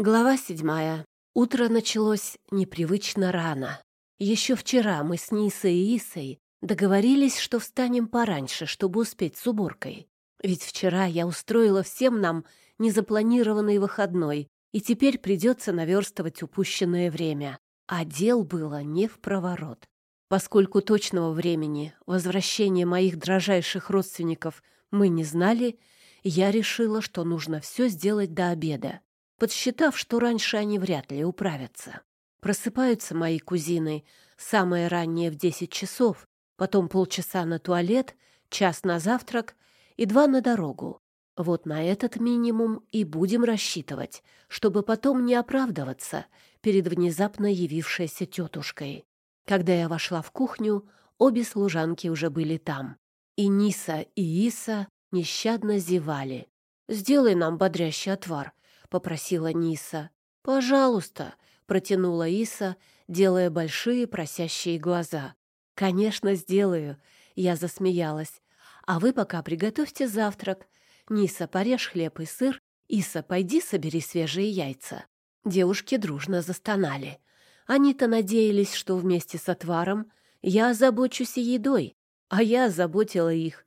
Глава седьмая. Утро началось непривычно рано. Еще вчера мы с Нисой и Исой договорились, что встанем пораньше, чтобы успеть с уборкой. Ведь вчера я устроила всем нам незапланированный выходной, и теперь придется наверстывать упущенное время. А дел было не в проворот. Поскольку точного времени возвращения моих дрожайших родственников мы не знали, я решила, что нужно все сделать до обеда подсчитав, что раньше они вряд ли управятся. Просыпаются мои кузины самое раннее в десять часов, потом полчаса на туалет, час на завтрак и два на дорогу. Вот на этот минимум и будем рассчитывать, чтобы потом не оправдываться перед внезапно явившейся тетушкой. Когда я вошла в кухню, обе служанки уже были там. И Ниса, и Иса нещадно зевали. «Сделай нам бодрящий отвар», — попросила Ниса. «Пожалуйста», — протянула Иса, делая большие просящие глаза. «Конечно, сделаю», — я засмеялась. «А вы пока приготовьте завтрак. Ниса, порежь хлеб и сыр. Иса, пойди собери свежие яйца». Девушки дружно застонали. Они-то надеялись, что вместе с отваром я озабочусь и едой, а я озаботила их.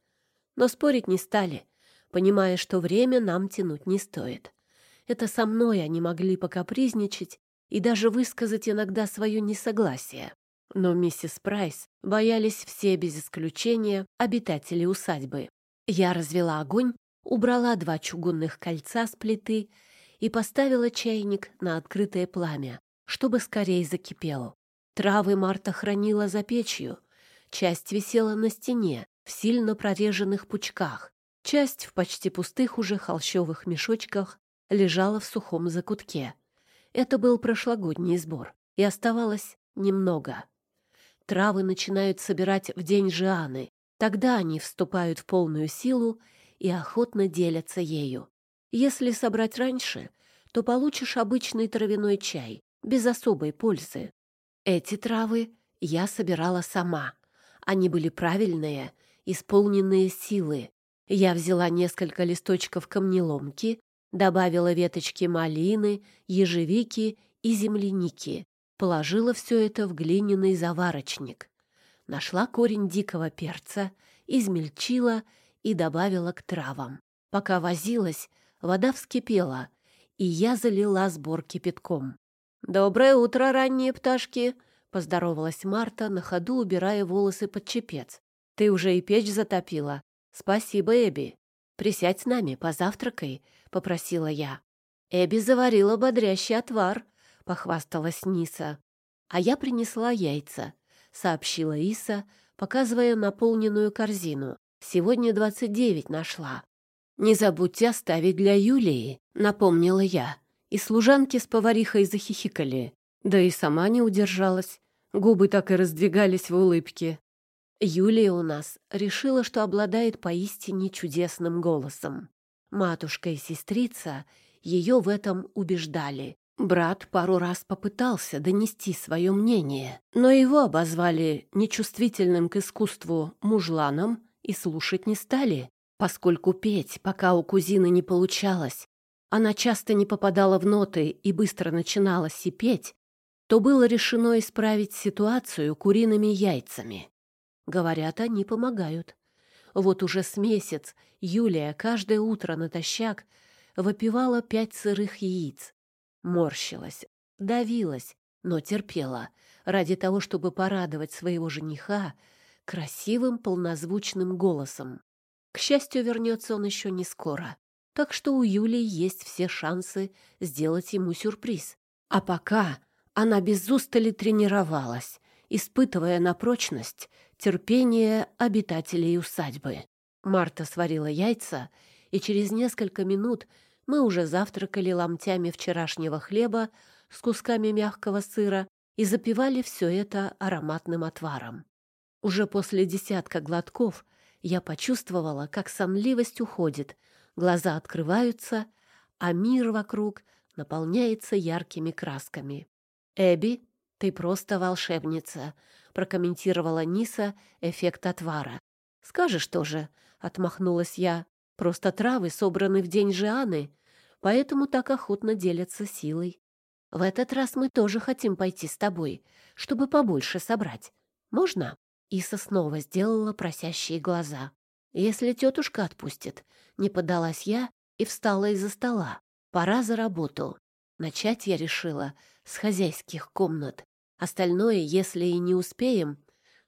Но спорить не стали, понимая, что время нам тянуть не стоит. Это со мной они могли покапризничать и даже высказать иногда свое несогласие. Но миссис Прайс боялись все без исключения обитатели усадьбы. Я развела огонь, убрала два чугунных кольца с плиты и поставила чайник на открытое пламя, чтобы скорее закипел. Травы Марта хранила за печью. Часть висела на стене, в сильно прореженных пучках, часть в почти пустых уже холщовых мешочках лежала в сухом закутке. Это был прошлогодний сбор, и оставалось немного. Травы начинают собирать в день Жианы. Тогда они вступают в полную силу и охотно делятся ею. Если собрать раньше, то получишь обычный травяной чай, без особой пользы. Эти травы я собирала сама. Они были правильные, исполненные силы. Я взяла несколько листочков камнеломки Добавила веточки малины, ежевики и земляники. Положила все это в глиняный заварочник. Нашла корень дикого перца, измельчила и добавила к травам. Пока возилась, вода вскипела, и я залила сбор кипятком. «Доброе утро, ранние пташки!» — поздоровалась Марта, на ходу убирая волосы под чепец. «Ты уже и печь затопила. Спасибо, Эбби. Присядь с нами, позавтракай, — попросила я. Эбби заварила бодрящий отвар, — похвасталась Ниса. А я принесла яйца, — сообщила Иса, показывая наполненную корзину. Сегодня двадцать девять нашла. «Не забудьте оставить для Юлии», — напомнила я. И служанки с поварихой захихикали. Да и сама не удержалась. Губы так и раздвигались в улыбке. Юлия у нас решила, что обладает поистине чудесным голосом. Матушка и сестрица ее в этом убеждали. Брат пару раз попытался донести свое мнение, но его обозвали нечувствительным к искусству мужланом и слушать не стали, поскольку петь, пока у кузины не получалось, она часто не попадала в ноты и быстро начинала сипеть, то было решено исправить ситуацию куриными яйцами. Говорят, они помогают. Вот уже с месяц Юлия каждое утро натощак выпивала пять сырых яиц. Морщилась, давилась, но терпела ради того, чтобы порадовать своего жениха красивым полнозвучным голосом. К счастью, вернется он еще не скоро, так что у Юлии есть все шансы сделать ему сюрприз. А пока она без устали тренировалась, испытывая на прочность терпение обитателей усадьбы. Марта сварила яйца, и через несколько минут мы уже завтракали ломтями вчерашнего хлеба с кусками мягкого сыра и запивали все это ароматным отваром. Уже после десятка глотков я почувствовала, как сонливость уходит, глаза открываются, а мир вокруг наполняется яркими красками. «Эбби, ты просто волшебница», прокомментировала Ниса эффект отвара. «Скажешь тоже», — отмахнулась я. «Просто травы собраны в день Жианы. поэтому так охотно делятся силой. В этот раз мы тоже хотим пойти с тобой, чтобы побольше собрать. Можно?» Иса снова сделала просящие глаза. «Если тетушка отпустит», — не поддалась я и встала из-за стола. «Пора за работу». Начать я решила с хозяйских комнат. Остальное, если и не успеем,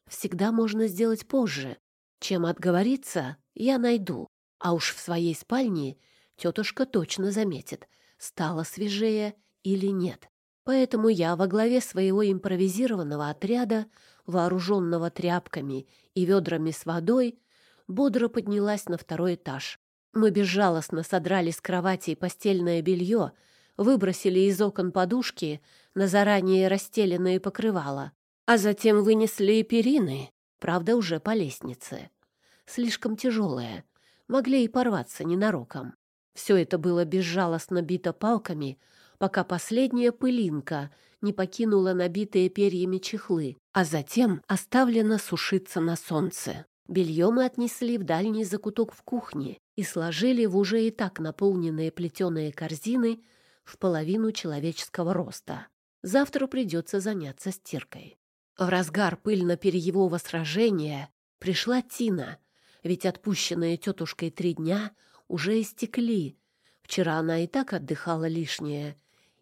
всегда можно сделать позже. Чем отговориться, я найду. А уж в своей спальне тетушка точно заметит, стало свежее или нет. Поэтому я во главе своего импровизированного отряда, вооруженного тряпками и ведрами с водой, бодро поднялась на второй этаж. Мы безжалостно содрали с кровати постельное белье, выбросили из окон подушки на заранее расстеленные покрывала, а затем вынесли и перины, правда, уже по лестнице. Слишком тяжелые, могли и порваться ненароком. Все это было безжалостно бито палками, пока последняя пылинка не покинула набитые перьями чехлы, а затем оставлена сушиться на солнце. Белье мы отнесли в дальний закуток в кухне и сложили в уже и так наполненные плетеные корзины в половину человеческого роста. Завтра придется заняться стиркой. В разгар пыльно-перьевого сражения пришла Тина, ведь отпущенные тетушкой три дня уже истекли. Вчера она и так отдыхала лишнее,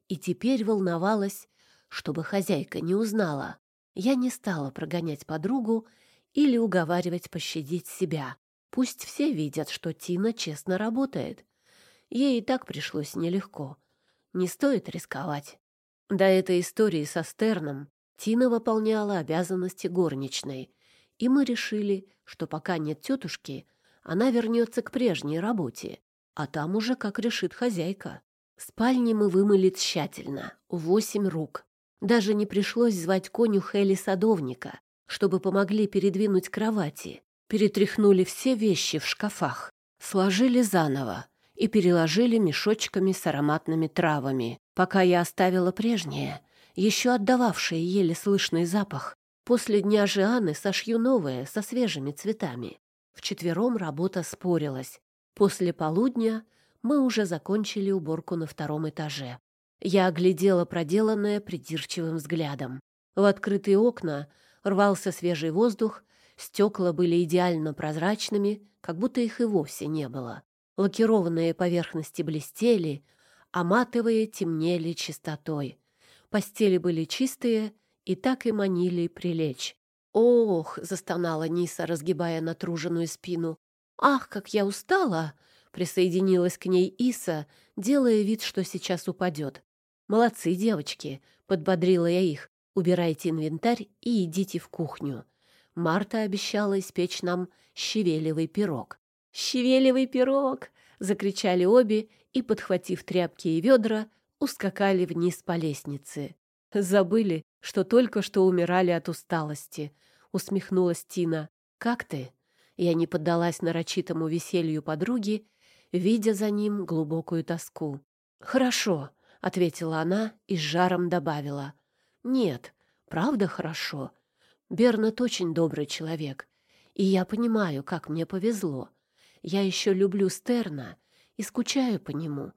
и теперь волновалась, чтобы хозяйка не узнала. Я не стала прогонять подругу или уговаривать пощадить себя. Пусть все видят, что Тина честно работает. Ей и так пришлось нелегко. Не стоит рисковать. До этой истории со Стерном Тина выполняла обязанности горничной, и мы решили, что пока нет тетушки, она вернется к прежней работе, а там уже как решит хозяйка. Спальни мы вымыли тщательно, восемь рук. Даже не пришлось звать конюха или садовника, чтобы помогли передвинуть кровати, перетряхнули все вещи в шкафах, сложили заново и переложили мешочками с ароматными травами, пока я оставила прежнее, еще отдававшее еле слышный запах. После дня Жианы сошью новое со свежими цветами. Вчетвером работа спорилась. После полудня мы уже закончили уборку на втором этаже. Я оглядела проделанное придирчивым взглядом. В открытые окна рвался свежий воздух, стекла были идеально прозрачными, как будто их и вовсе не было. Лакированные поверхности блестели, а матовые темнели чистотой. Постели были чистые и так и манили прилечь. «Ох!» — застонала Ниса, разгибая натруженную спину. «Ах, как я устала!» — присоединилась к ней Иса, делая вид, что сейчас упадет. «Молодцы, девочки!» — подбодрила я их. Убирайте инвентарь и идите в кухню. Марта обещала испечь нам щавелевый пирог. «Щавелевый пирог!» — закричали обе и, подхватив тряпки и ведра, ускакали вниз по лестнице. «Забыли, что только что умирали от усталости», — усмехнулась Тина. «Как ты?» Я не поддалась нарочитому веселью подруги, видя за ним глубокую тоску. «Хорошо», — ответила она и с жаром добавила. Нет, правда хорошо. Бернет очень добрый человек. И я понимаю, как мне повезло. Я еще люблю Стерна и скучаю по нему.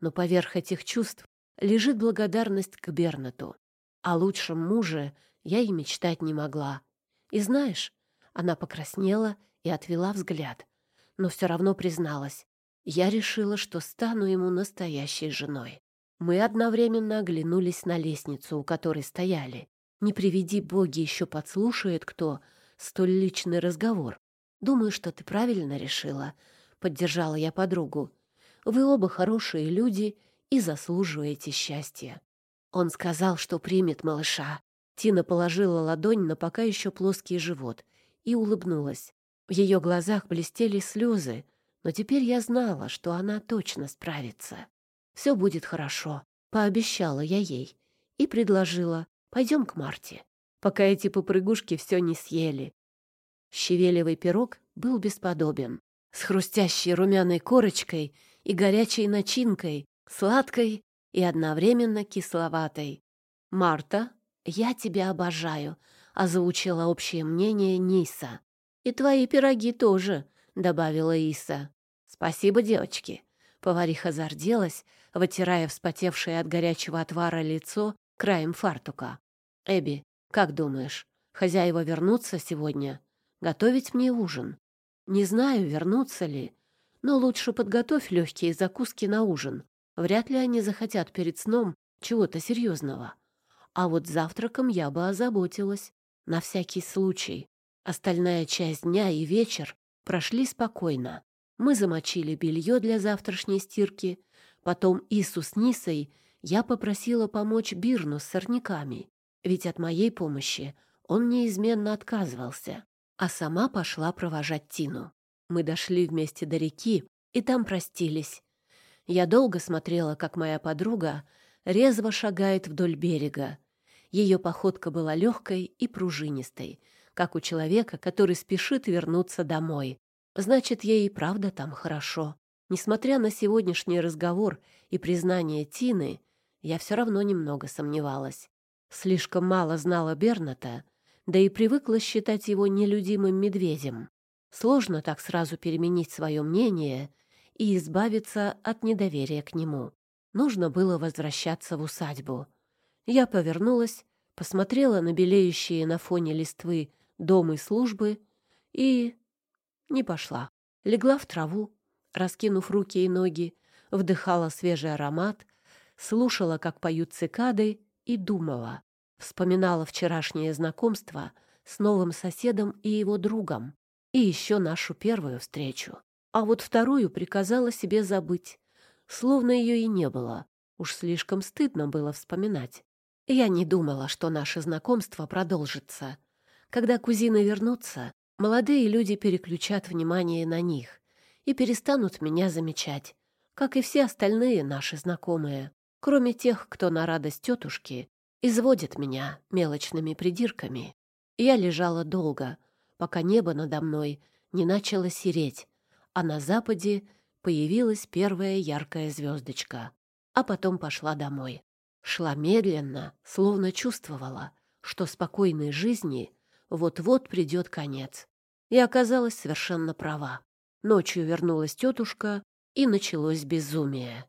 Но поверх этих чувств лежит благодарность к Бернету. О лучшем муже я и мечтать не могла. И знаешь, она покраснела и отвела взгляд, но все равно призналась. Я решила, что стану ему настоящей женой. Мы одновременно оглянулись на лестницу, у которой стояли. Не приведи боги, еще подслушает кто столь личный разговор. Думаю, что ты правильно решила, — поддержала я подругу. Вы оба хорошие люди и заслуживаете счастья. Он сказал, что примет малыша. Тина положила ладонь на пока еще плоский живот и улыбнулась. В ее глазах блестели слезы, но теперь я знала, что она точно справится. Все будет хорошо, пообещала я ей и предложила, пойдем к Марте, пока эти попрыгушки все не съели. Щавелевый пирог был бесподобен, с хрустящей румяной корочкой и горячей начинкой, сладкой и одновременно кисловатой. «Марта, я тебя обожаю», — озвучила общее мнение Ниса. «И твои пироги тоже», — добавила Иса. «Спасибо, девочки». Повариха зарделась, вытирая вспотевшее от горячего отвара лицо краем фартука. «Эбби, как думаешь, хозяева вернутся сегодня? Готовить мне ужин?» «Не знаю, вернутся ли, но лучше подготовь легкие закуски на ужин. Вряд ли они захотят перед сном чего-то серьезного. А вот завтраком я бы озаботилась. На всякий случай. Остальная часть дня и вечер прошли спокойно. Мы замочили белье для завтрашней стирки. Потом Ису с Нисой я попросила помочь Бирну с сорняками. Ведь от моей помощи он неизменно отказывался. А сама пошла провожать Тину. Мы дошли вместе до реки и там простились. Я долго смотрела, как моя подруга резво шагает вдоль берега. Ее походка была легкой и пружинистой, как у человека, который спешит вернуться домой. Значит, ей и правда там хорошо. Несмотря на сегодняшний разговор и признание Тины, я все равно немного сомневалась. Слишком мало знала Берната, да и привыкла считать его нелюдимым медведем. Сложно так сразу переменить свое мнение и избавиться от недоверия к нему. Нужно было возвращаться в усадьбу. Я повернулась, посмотрела на белеющие на фоне листвы дом и службы и... не пошла. Легла в траву, раскинув руки и ноги, вдыхала свежий аромат, слушала, как поют цикады, и думала. Вспоминала вчерашнее знакомство с новым соседом и его другом, и еще нашу первую встречу. А вот вторую приказала себе забыть, словно ее и не было. Уж слишком стыдно было вспоминать. Я не думала, что наше знакомство продолжится. Когда кузины вернутся, молодые люди переключат внимание на них и перестанут меня замечать, как и все остальные наши знакомые, кроме тех, кто на радость тетушки изводит меня мелочными придирками. Я лежала долго, пока небо надо мной не начало сереть, а на западе появилась первая яркая звездочка, а потом пошла домой. Шла медленно, словно чувствовала, что спокойной жизни вот-вот придет конец. И оказалась совершенно права. Ночью вернулась тетушка, и началось безумие.